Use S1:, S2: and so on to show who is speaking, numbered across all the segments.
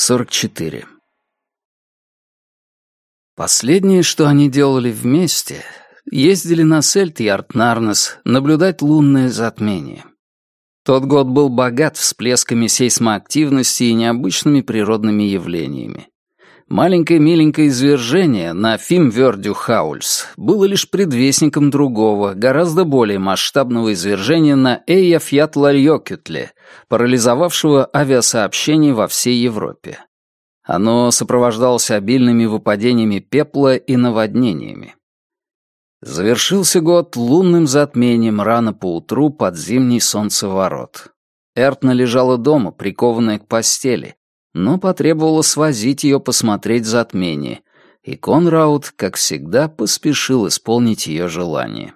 S1: 44. Последнее, что они делали вместе, ездили на Сельт-Ярд-Нарнес наблюдать лунное затмение. Тот год был богат всплесками сейсмоактивности и необычными природными явлениями. Маленькое миленькое извержение на Фимвердю Хаульс было лишь предвестником другого, гораздо более масштабного извержения на Эйяфьятларьёкютле, парализовавшего авиасообщение во всей Европе. Оно сопровождалось обильными выпадениями пепла и наводнениями. Завершился год лунным затмением рано поутру под зимний солнцеворот. Эртна лежала дома, прикованная к постели, но потребовала свозить ее посмотреть затмение, и Конраут, как всегда, поспешил исполнить ее желание.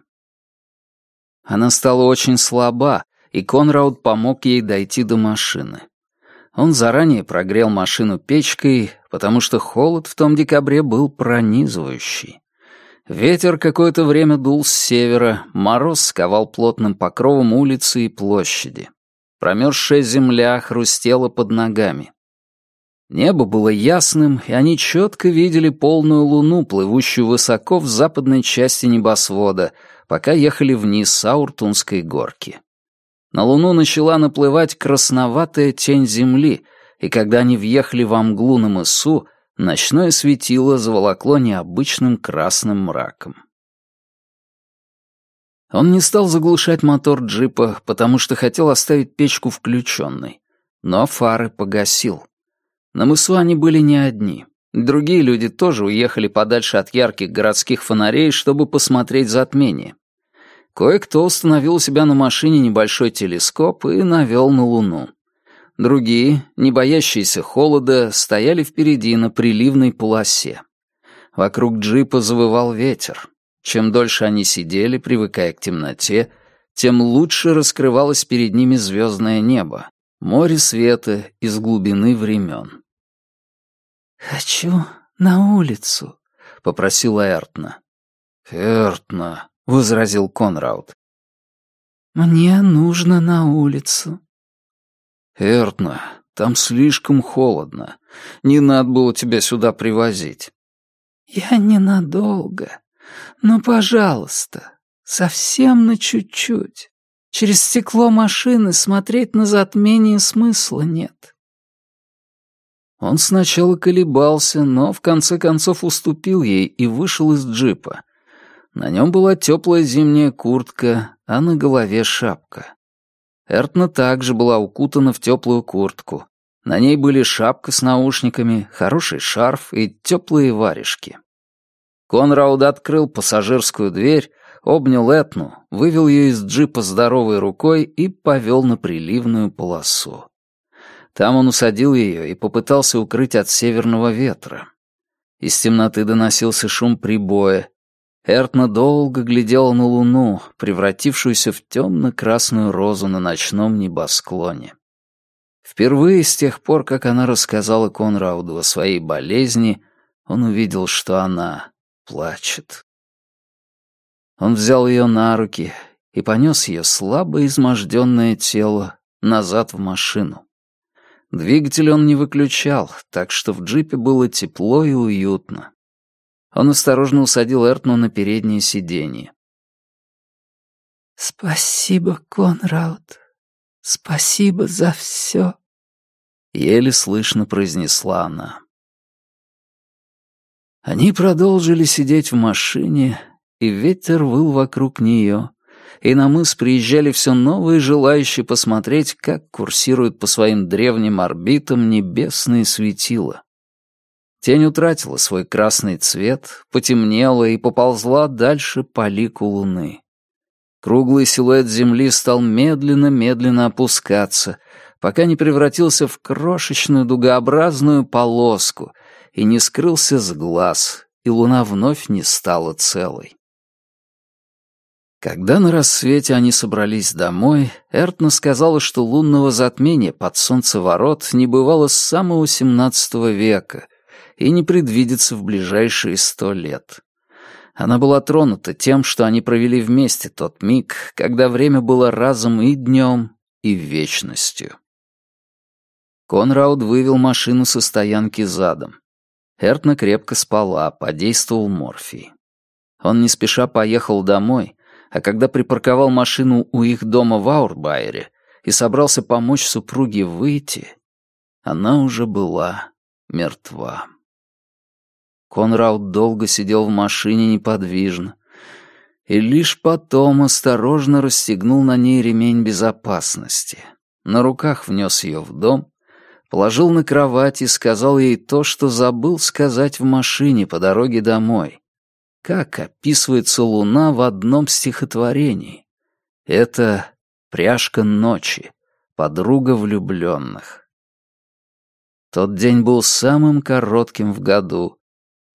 S1: Она стала очень слаба, и Конраут помог ей дойти до машины. Он заранее прогрел машину печкой, потому что холод в том декабре был пронизывающий. Ветер какое-то время дул с севера, мороз сковал плотным покровом улицы и площади. Промерзшая земля хрустела под ногами. Небо было ясным, и они четко видели полную луну, плывущую высоко в западной части небосвода, пока ехали вниз с Ауртунской горки. На луну начала наплывать красноватая тень земли, и когда они въехали в мглу на мысу, ночное светило заволокло необычным красным мраком. Он не стал заглушать мотор джипа, потому что хотел оставить печку включенной, но фары погасил. На мысу они были не одни. Другие люди тоже уехали подальше от ярких городских фонарей, чтобы посмотреть затмение. Кое-кто установил у себя на машине небольшой телескоп и навел на Луну. Другие, не боящиеся холода, стояли впереди на приливной полосе. Вокруг джипа завывал ветер. Чем дольше они сидели, привыкая к темноте, тем лучше раскрывалось перед ними звездное небо, море света из глубины времен.
S2: «Хочу на улицу», — попросила Эртна.
S1: «Эртна», — возразил Конрауд.
S2: «Мне нужно на улицу».
S1: «Эртна, там слишком холодно. Не надо было тебя сюда привозить».
S2: «Я ненадолго. Но, пожалуйста, совсем на чуть-чуть. Через стекло машины смотреть на затмение смысла нет».
S1: Он сначала колебался, но в конце концов уступил ей и вышел из джипа. На нем была теплая зимняя куртка, а на голове шапка. Эртна также была укутана в теплую куртку. На ней были шапка с наушниками, хороший шарф и теплые варежки. Конрауд открыл пассажирскую дверь, обнял Этну, вывел ее из джипа здоровой рукой и повел на приливную полосу. Там он усадил ее и попытался укрыть от северного ветра. Из темноты доносился шум прибоя. Эртна долго глядела на луну, превратившуюся в темно-красную розу на ночном небосклоне. Впервые с тех пор, как она рассказала Конрауду о своей болезни, он увидел, что она плачет. Он взял ее на руки и понес ее слабо изможденное тело назад в машину. Двигатель он не выключал, так что в джипе было тепло и уютно. Он осторожно усадил Эртну на переднее сиденье.
S2: «Спасибо, Конрауд. Спасибо за все», —
S1: еле слышно произнесла она. Они продолжили сидеть в машине, и ветер выл вокруг нее, и на мыс приезжали все новые желающие посмотреть, как курсируют по своим древним орбитам небесные светила. Тень утратила свой красный цвет, потемнела и поползла дальше по лику луны. Круглый силуэт Земли стал медленно-медленно опускаться, пока не превратился в крошечную дугообразную полоску и не скрылся с глаз, и луна вновь не стала целой. Когда на рассвете они собрались домой, Эртна сказала, что лунного затмения под солнцеворот не бывало с самого XVII века и не предвидится в ближайшие сто лет. Она была тронута тем, что они провели вместе тот миг, когда время было разом и днем, и вечностью. Конрауд вывел машину со стоянки задом. Эртна крепко спала, подействовал морфий. Он не спеша поехал домой, а когда припарковал машину у их дома в Аурбайере и собрался помочь супруге выйти, она уже была мертва. Конрауд долго сидел в машине неподвижно, и лишь потом осторожно расстегнул на ней ремень безопасности. На руках внес ее в дом, положил на кровать и сказал ей то, что забыл сказать в машине по дороге домой. Как описывается луна в одном стихотворении. Это пряжка ночи, подруга влюбленных. Тот день был самым коротким в году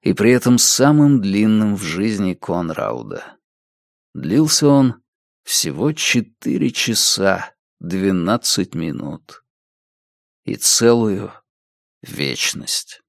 S1: и при этом самым длинным в жизни Конрауда. Длился он всего четыре часа двенадцать минут и целую вечность.